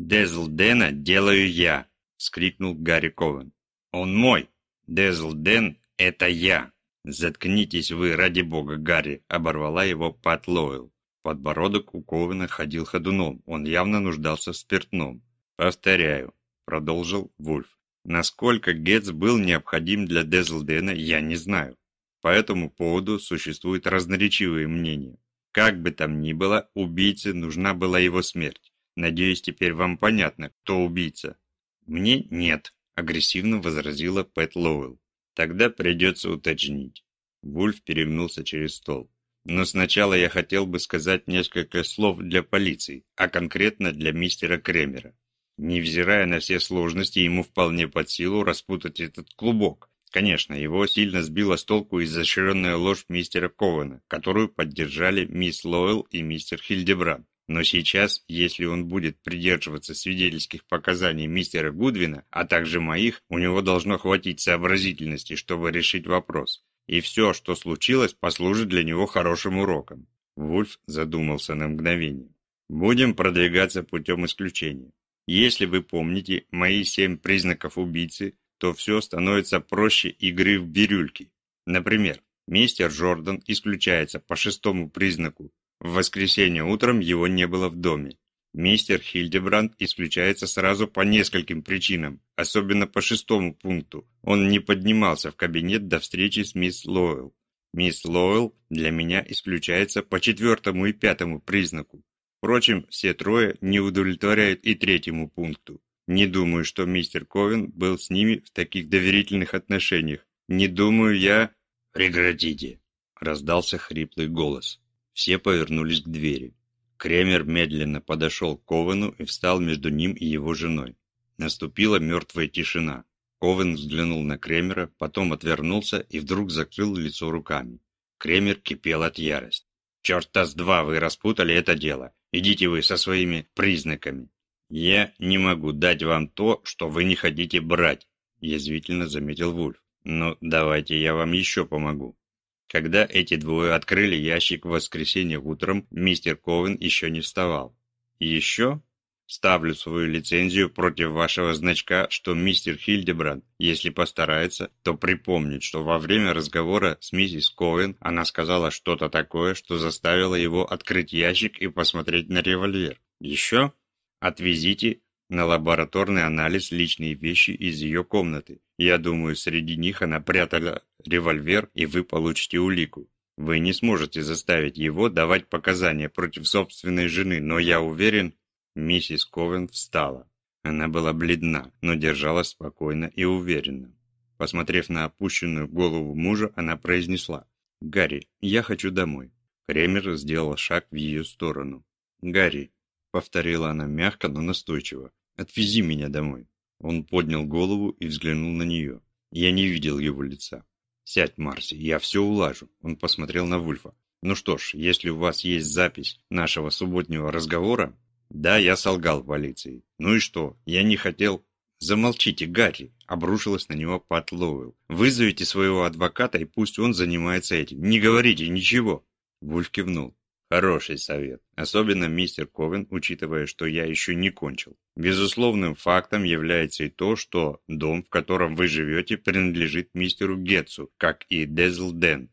«Дезлдена делаю я!» – вскрикнул Гарри Ковен. «Он мой! Дезлден – это я!» «Заткнитесь вы, ради бога, Гарри!» – оборвала его Пат Лойл. Подбородок у Ковена ходил ходуном, он явно нуждался в спиртном. «Повторяю», – продолжил Вульф. «Насколько Гетц был необходим для Дезлдена, я не знаю. По этому поводу существуют разноречивые мнения. Как бы там ни было, убийце нужна была его смерть. Надеюсь, теперь вам понятно, кто убийца. Мне нет, агрессивно возразила Пэт Лоуэлл. Тогда придется уточнить. Вульф перегнулся через стол. Но сначала я хотел бы сказать несколько слов для полиции, а конкретно для мистера Кремера. Невзирая на все сложности, ему вполне под силу распутать этот клубок. Конечно, его сильно сбила с толку изощренная ложь мистера Кована, которую поддержали мисс Лойл и мистер Хильдебранд. Но сейчас, если он будет придерживаться свидетельских показаний мистера Гудвина, а также моих, у него должно хватить сообразительности, чтобы решить вопрос. И все, что случилось, послужит для него хорошим уроком. Вульф задумался на мгновение. Будем продвигаться путем исключения. Если вы помните мои семь признаков убийцы, то все становится проще игры в бирюльки. Например, мистер Джордан исключается по шестому признаку в воскресенье утром его не было в доме. Мистер Хильдебранд исключается сразу по нескольким причинам, особенно по шестому пункту. Он не поднимался в кабинет до встречи с мисс Лоуэлл. Мисс Лоуэлл для меня исключается по четвертому и пятому признаку. Впрочем, все трое не удовлетворяют и третьему пункту. Не думаю, что мистер Ковен был с ними в таких доверительных отношениях. Не думаю я... «Прекратите!» – раздался хриплый голос. Все повернулись к двери. Кремер медленно подошел к Ковену и встал между ним и его женой. Наступила мертвая тишина. Ковен взглянул на Кремера, потом отвернулся и вдруг закрыл лицо руками. Кремер кипел от ярости. «Черта с два вы распутали это дело. Идите вы со своими признаками. Я не могу дать вам то, что вы не хотите брать», язвительно заметил Вульф. «Но давайте я вам еще помогу. Когда эти двое открыли ящик в воскресенье утром, мистер Ковен еще не вставал. еще ставлю свою лицензию против вашего значка, что мистер Хильдебранд, если постарается, то припомнит, что во время разговора с миссис Ковен она сказала что-то такое, что заставило его открыть ящик и посмотреть на револьвер. Еще отвезите на лабораторный анализ личные вещи из ее комнаты. Я думаю, среди них она прятала револьвер, и вы получите улику. Вы не сможете заставить его давать показания против собственной жены, но я уверен, миссис Ковен встала. Она была бледна, но держалась спокойно и уверенно. Посмотрев на опущенную голову мужа, она произнесла «Гарри, я хочу домой». Кремер сделал шаг в ее сторону. «Гарри», — повторила она мягко, но настойчиво, Отвези меня домой». Он поднял голову и взглянул на нее. Я не видел его лица. «Сядь, Марси, я все улажу». Он посмотрел на Вульфа. «Ну что ж, если у вас есть запись нашего субботнего разговора...» «Да, я солгал полиции. Ну и что? Я не хотел...» «Замолчите, Гарри!» – обрушилась на него Пат Лоуэлл. «Вызовите своего адвоката, и пусть он занимается этим. Не говорите ничего!» Вульф кивнул. Хороший совет. Особенно мистер Ковен, учитывая, что я еще не кончил. Безусловным фактом является и то, что дом, в котором вы живете, принадлежит мистеру Гетцу, как и Дезлден.